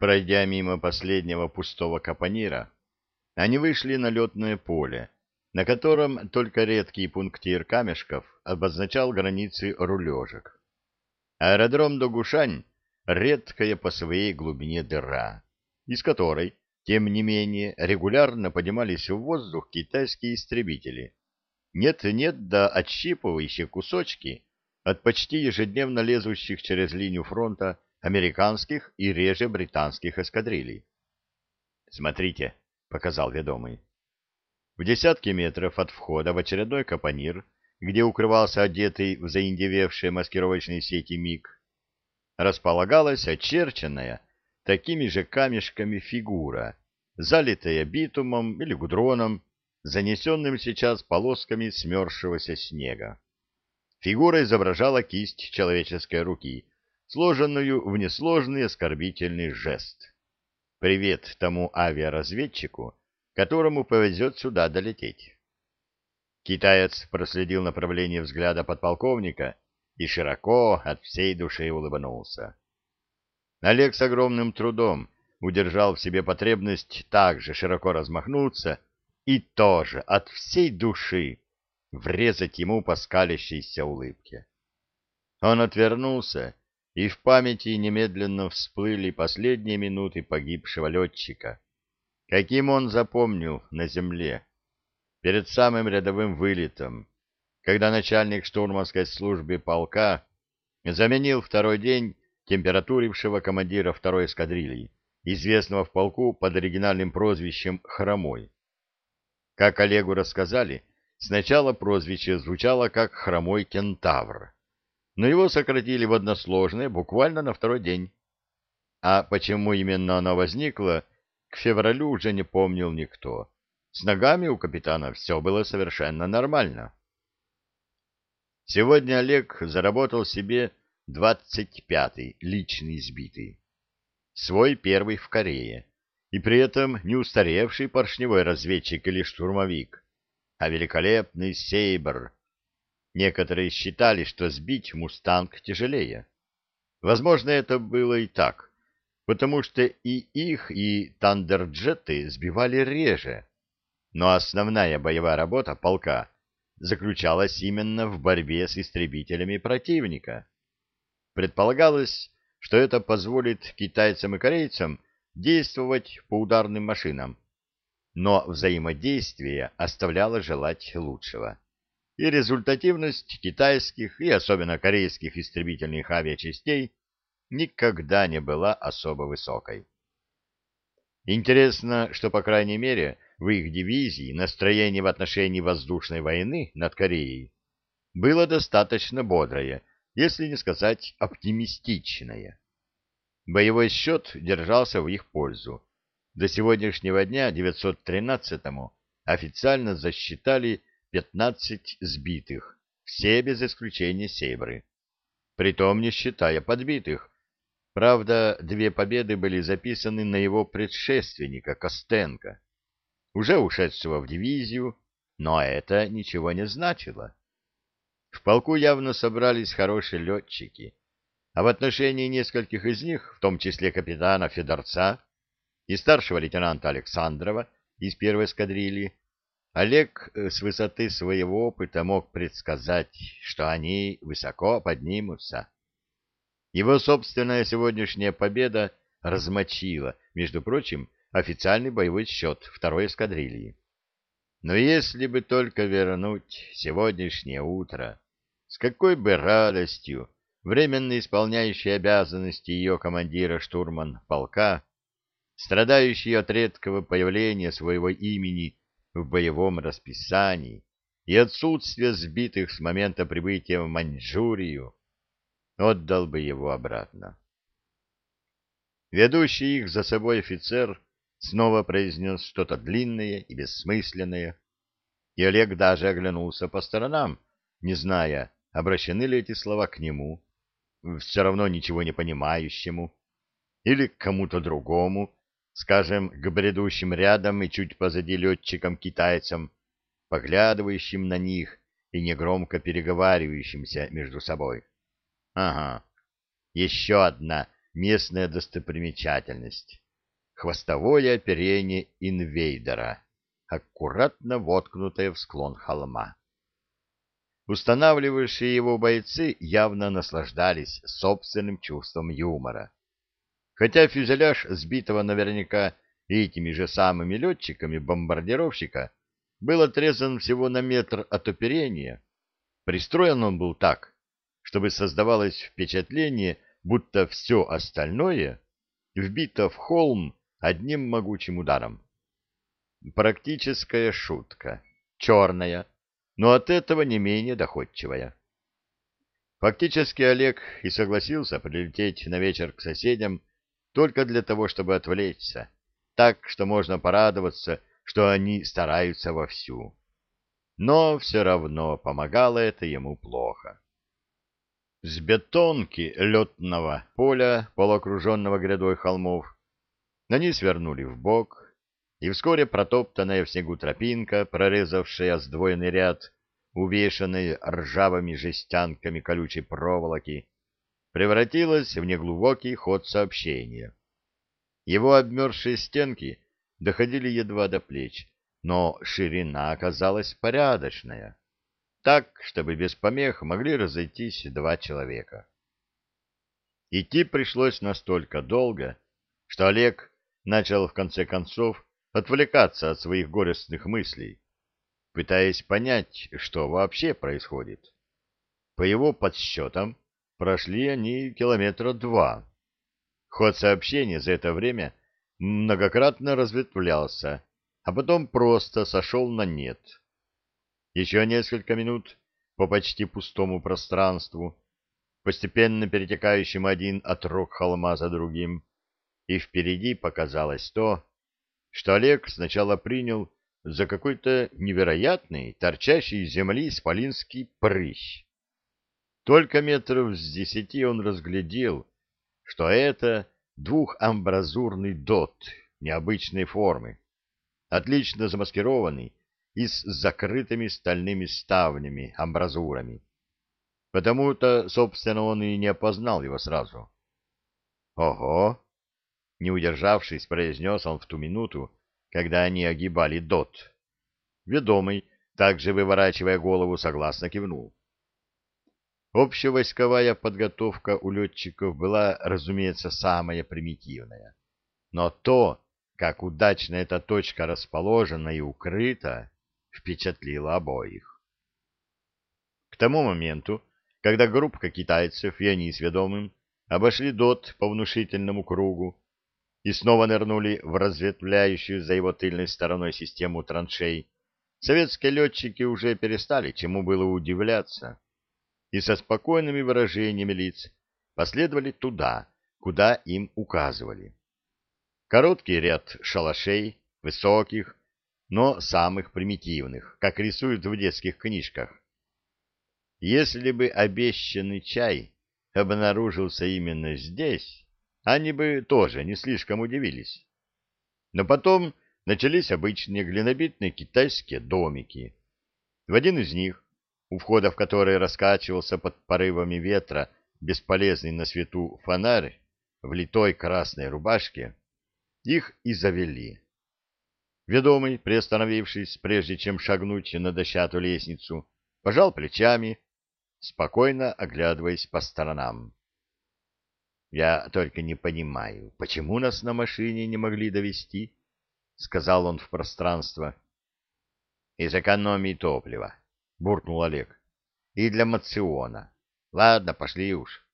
Пройдя мимо последнего пустого капонира, они вышли на летное поле, на котором только редкий пунктир камешков обозначал границы рулежек. Аэродром Догушань — редкая по своей глубине дыра, из которой, тем не менее, регулярно поднимались в воздух китайские истребители. Нет-нет, да отщипывающие кусочки от почти ежедневно лезущих через линию фронта американских и реже британских эскадрилей. «Смотрите», — показал ведомый. В десятке метров от входа в очередной капонир, где укрывался одетый в заиндевевшие маскировочные сети МиГ, располагалась очерченная такими же камешками фигура, залитая битумом или гудроном, занесенным сейчас полосками смерзшегося снега. Фигура изображала кисть человеческой руки, сложенную в несложный оскорбительный жест. Привет тому авиаразведчику, которому повезет сюда долететь. Китаец проследил направление взгляда подполковника и широко от всей души улыбнулся. Олег с огромным трудом удержал в себе потребность также широко размахнуться и тоже от всей души врезать ему по скалящейся улыбке. Он отвернулся и в памяти немедленно всплыли последние минуты погибшего летчика, каким он запомнил на земле, перед самым рядовым вылетом, когда начальник штурманской службы полка заменил второй день температурившего командира второй эскадрильи, известного в полку под оригинальным прозвищем «Хромой». Как Олегу рассказали, сначала прозвище звучало как «Хромой кентавр», но его сократили в односложное буквально на второй день. А почему именно оно возникло, к февралю уже не помнил никто. С ногами у капитана все было совершенно нормально. Сегодня Олег заработал себе двадцать пятый личный сбитый. Свой первый в Корее. И при этом не устаревший поршневой разведчик или штурмовик, а великолепный сейбр, Некоторые считали, что сбить «Мустанг» тяжелее. Возможно, это было и так, потому что и их, и «Тандерджеты» сбивали реже. Но основная боевая работа полка заключалась именно в борьбе с истребителями противника. Предполагалось, что это позволит китайцам и корейцам действовать по ударным машинам, но взаимодействие оставляло желать лучшего и результативность китайских и особенно корейских истребительных авиачастей никогда не была особо высокой. Интересно, что, по крайней мере, в их дивизии настроение в отношении воздушной войны над Кореей было достаточно бодрое, если не сказать оптимистичное. Боевой счет держался в их пользу. До сегодняшнего дня 913-му официально засчитали 15 сбитых, все без исключения сейбры. Притом не считая подбитых. Правда, две победы были записаны на его предшественника Костенко, уже ушедшего в дивизию, но это ничего не значило. В полку явно собрались хорошие летчики, а в отношении нескольких из них, в том числе капитана Федорца и старшего лейтенанта Александрова из первой эскадрильи, Олег э, с высоты своего опыта мог предсказать, что они высоко поднимутся. Его собственная сегодняшняя победа размочила, между прочим, официальный боевой счет второй эскадрильи. Но если бы только вернуть сегодняшнее утро, с какой бы радостью временно исполняющий обязанности ее командира штурман полка, страдающий от редкого появления своего имени в боевом расписании и отсутствие сбитых с момента прибытия в Маньчжурию, отдал бы его обратно. Ведущий их за собой офицер снова произнес что-то длинное и бессмысленное, и Олег даже оглянулся по сторонам, не зная, обращены ли эти слова к нему, все равно ничего не понимающему, или к кому-то другому, скажем, к бредущим рядом и чуть позади летчикам-китайцам, поглядывающим на них и негромко переговаривающимся между собой. Ага, еще одна местная достопримечательность — хвостовое оперение инвейдера, аккуратно воткнутое в склон холма. Устанавливавшие его бойцы явно наслаждались собственным чувством юмора. Хотя фюзеляж сбитого наверняка этими же самыми летчиками бомбардировщика был отрезан всего на метр от оперения, пристроен он был так, чтобы создавалось впечатление, будто все остальное вбито в холм одним могучим ударом. Практическая шутка, черная, но от этого не менее доходчивая. Фактически Олег и согласился прилететь на вечер к соседям только для того, чтобы отвлечься, так что можно порадоваться, что они стараются вовсю. Но все равно помогало это ему плохо. С бетонки летного поля, полуокруженного грядой холмов, они свернули в бок и вскоре протоптанная в снегу тропинка, прорезавшая сдвоенный ряд, увешанной ржавыми жестянками колючей проволоки, превратилась в неглубокий ход сообщения. Его обмерзшие стенки доходили едва до плеч, но ширина оказалась порядочная, так, чтобы без помех могли разойтись два человека. Идти пришлось настолько долго, что Олег начал в конце концов отвлекаться от своих горестных мыслей, пытаясь понять, что вообще происходит. По его подсчетам, прошли они километра два. Ход сообщения за это время многократно разветвлялся, а потом просто сошел на нет. Еще несколько минут по почти пустому пространству, постепенно перетекающим один отрог холма за другим, и впереди показалось то, что Олег сначала принял за какой-то невероятный, торчащий из земли исполинский прыщ. Только метров с десяти он разглядел, что это двухамбразурный дот необычной формы, отлично замаскированный и с закрытыми стальными ставнями, амбразурами. Потому-то, собственно, он и не опознал его сразу. «Ого!» — не удержавшись, произнес он в ту минуту, когда они огибали дот. Ведомый, также выворачивая голову, согласно кивнул. Общевойсковая подготовка у летчиков была, разумеется, самая примитивная. Но то, как удачно эта точка расположена и укрыта, впечатлило обоих. К тому моменту, когда группа китайцев и они с ведомым обошли ДОТ по внушительному кругу и снова нырнули в разветвляющую за его тыльной стороной систему траншей, советские летчики уже перестали чему было удивляться и со спокойными выражениями лиц последовали туда, куда им указывали. Короткий ряд шалашей, высоких, но самых примитивных, как рисуют в детских книжках. Если бы обещанный чай обнаружился именно здесь, они бы тоже не слишком удивились. Но потом начались обычные глинобитные китайские домики. В один из них у входа в который раскачивался под порывами ветра бесполезный на свету фонарь в литой красной рубашке, их и завели. Ведомый, приостановившись, прежде чем шагнуть на дощатую лестницу, пожал плечами, спокойно оглядываясь по сторонам. — Я только не понимаю, почему нас на машине не могли довести? — сказал он в пространство. — Из экономии топлива, — буркнул Олег. — И для мациона. Ладно, пошли уж.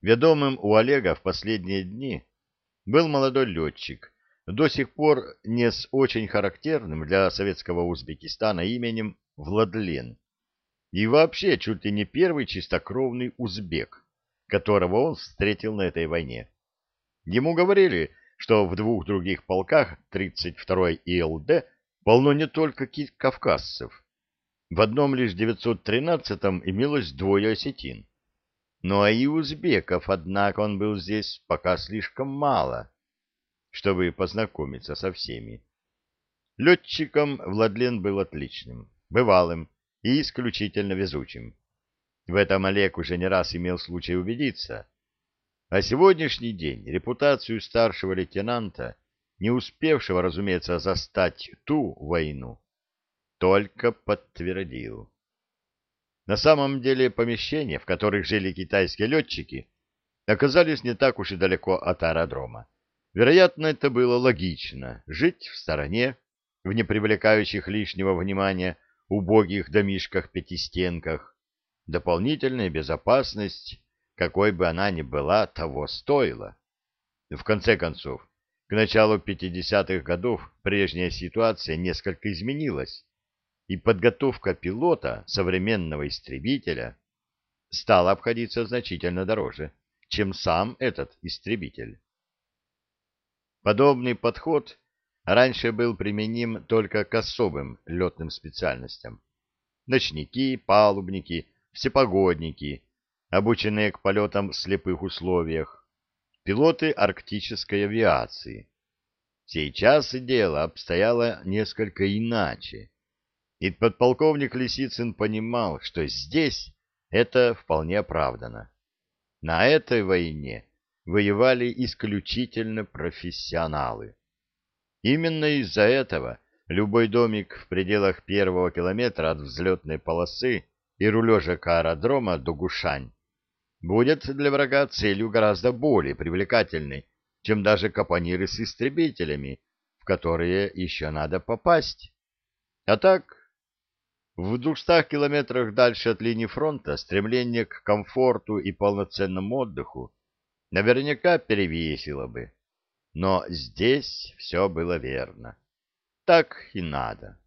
Ведомым у Олега в последние дни был молодой летчик, до сих пор не с очень характерным для советского Узбекистана именем Владлен. И вообще чуть ли не первый чистокровный узбек, которого он встретил на этой войне. Ему говорили, что в двух других полках 32-й ИЛД полно не только кавказцев. В одном лишь 913-м имелось двое осетин. Но а и узбеков, однако, он был здесь пока слишком мало, чтобы познакомиться со всеми. Летчиком Владлен был отличным, бывалым и исключительно везучим. В этом Олег уже не раз имел случай убедиться. А сегодняшний день репутацию старшего лейтенанта, не успевшего, разумеется, застать ту войну, только подтвердил. На самом деле помещения, в которых жили китайские летчики, оказались не так уж и далеко от аэродрома. Вероятно, это было логично — жить в стороне, в непривлекающих лишнего внимания убогих домишках-пятистенках. Дополнительная безопасность, какой бы она ни была, того стоила. В конце концов, к началу 50-х годов прежняя ситуация несколько изменилась и подготовка пилота современного истребителя стала обходиться значительно дороже, чем сам этот истребитель. Подобный подход раньше был применим только к особым летным специальностям. Ночники, палубники, всепогодники, обученные к полетам в слепых условиях, пилоты арктической авиации. Сейчас дело обстояло несколько иначе. И подполковник Лисицын понимал, что здесь это вполне оправдано. На этой войне воевали исключительно профессионалы. Именно из-за этого любой домик в пределах первого километра от взлетной полосы и рулежек аэродрома до Гушань будет для врага целью гораздо более привлекательной, чем даже капониры с истребителями, в которые еще надо попасть. А так, в двухстах километрах дальше от линии фронта стремление к комфорту и полноценному отдыху наверняка перевесило бы. Но здесь все было верно. Так и надо.